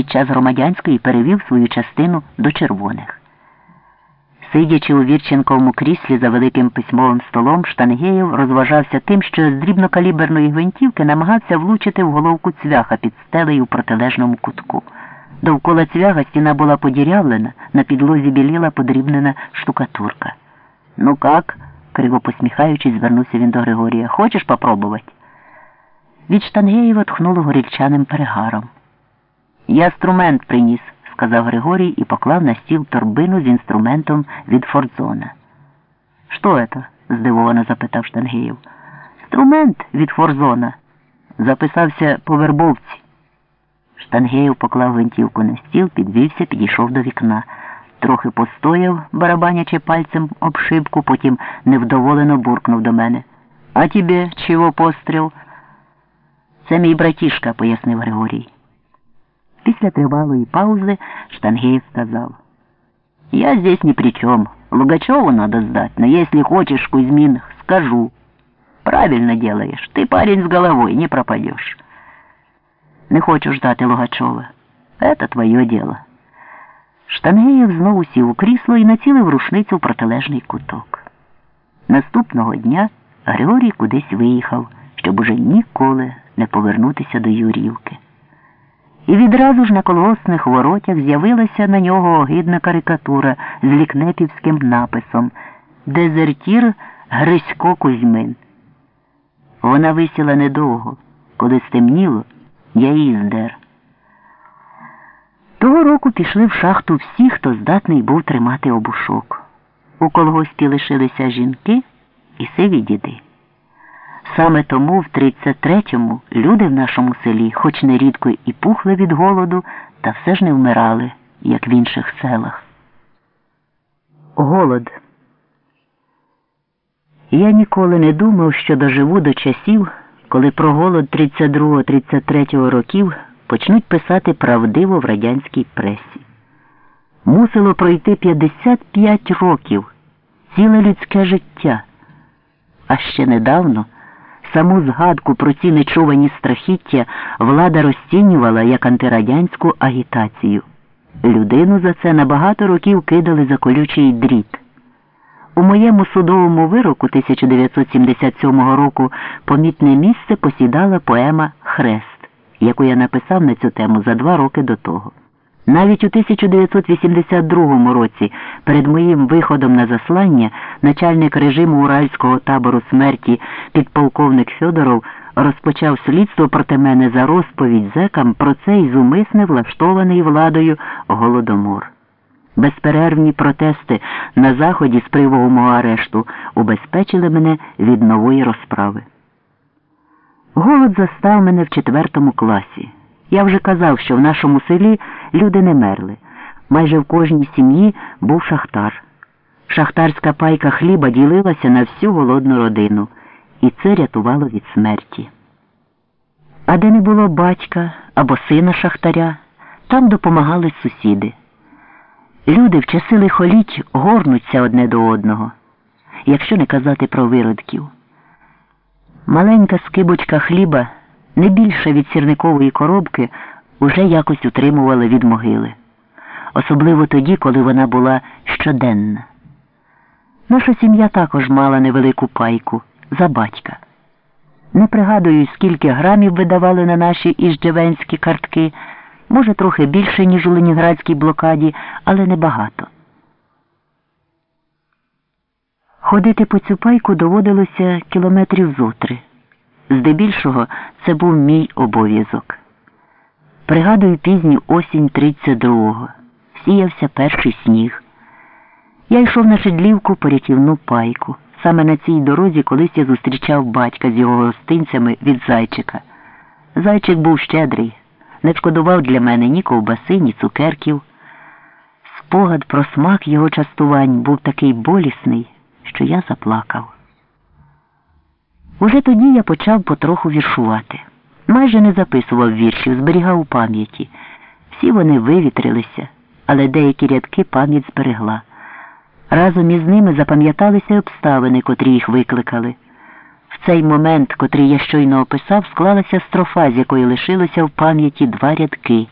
під час громадянської перевів свою частину до червоних. Сидячи у Вірченковому кріслі за великим письмовим столом, Штангеєв розважався тим, що з дрібнокаліберної гвинтівки намагався влучити в головку цвяха під стелею в протилежному кутку. Довкола цвяга стіна була подірявлена, на підлозі біліла подрібнена штукатурка. Ну как? криво посміхаючись, звернувся він до Григорія. Хочеш попробувати? Від Штангеєва тхнуло горільчаним перегаром. Я інструмент приніс, сказав Григорій і поклав на стіл торбину з інструментом від Фордзона. Що это? здивовано запитав Штангеєв. Інструмент від Форзона. Записався по вербовці. Штангеєв поклав гвинтівку на стіл, підвівся, підійшов до вікна. Трохи постояв, барабанячи пальцем об шибку, потім невдоволено буркнув до мене. А тебе чого постріл? Це мій братішка, пояснив Григорій. Після тривалої паузи Штангеев сказал. Я здесь ни при чем. Лугачеву надо сдать, но если хочешь, Кузьмин, скажу. Правильно делаешь. Ты парень с головой, не пропадешь. Не хочу ждати Лугачова. Это твое дело. Штангеєв знову сів у крісло і націлив рушницю в протилежний куток. Наступного дня Григорій кудись виїхав, щоб уже ніколи не повернутися до Юрівки. І відразу ж на колгоспних воротях з'явилася на нього огидна карикатура з лікнепівським написом Дезертір Грисько Кузьмин. Вона висіла недовго. Коли стемніло, я її здер. Того року пішли в шахту всі, хто здатний був тримати обушок. У колгоспі лишилися жінки і сиві діди. Саме тому в 33-му люди в нашому селі, хоч нерідко і пухли від голоду, та все ж не вмирали, як в інших селах. Голод. Я ніколи не думав, що доживу до часів, коли про голод 32-33 років почнуть писати правдиво в радянській пресі. Мусило пройти 55 років, ціле людське життя. А ще недавно. Саму згадку про ці нечувані страхіття влада розцінювала як антирадянську агітацію. Людину за це на багато років кидали за колючий дріт. У моєму судовому вироку 1977 року помітне місце посідала поема Хрест, яку я написав на цю тему за два роки до того. Навіть у 1982 році, перед моїм виходом на заслання, начальник режиму Уральського табору смерті підполковник Федоров розпочав слідство проти мене за розповідь зекам про цей зумисне влаштований владою голодомор. Безперервні протести на заході з привогу мого арешту убезпечили мене від нової розправи. Голод застав мене в четвертому класі. Я вже казав, що в нашому селі люди не мерли. Майже в кожній сім'ї був шахтар. Шахтарська пайка хліба ділилася на всю голодну родину, і це рятувало від смерті. А де не було батька або сина шахтаря, там допомагали сусіди. Люди в часи лихоліть горнуться одне до одного, якщо не казати про виродків. Маленька скибочка хліба не більше від сірникової коробки уже якось утримували від могили, особливо тоді, коли вона була щоденна. Наша сім'я також мала невелику пайку за батька. Не пригадую, скільки грамів видавали на наші іжджевенські картки, може, трохи більше, ніж у Ленінградській блокаді, але небагато. Ходити по цю пайку доводилося кілометрів зотри. Здебільшого це був мій обов'язок. Пригадую пізню осінь 32-го. Сіявся перший сніг. Я йшов на шедлівку по рятівну пайку. Саме на цій дорозі колись я зустрічав батька з його гостинцями від зайчика. Зайчик був щедрий, не шкодував для мене ні ковбаси, ні цукерків. Спогад про смак його частувань був такий болісний, що я заплакав. Уже тоді я почав потроху віршувати. Майже не записував віршів, зберігав у пам'яті. Всі вони вивітрилися, але деякі рядки пам'ять зберегла. Разом із ними запам'яталися обставини, котрі їх викликали. В цей момент, котрий я щойно описав, склалася строфа, з якої лишилося в пам'яті два рядки.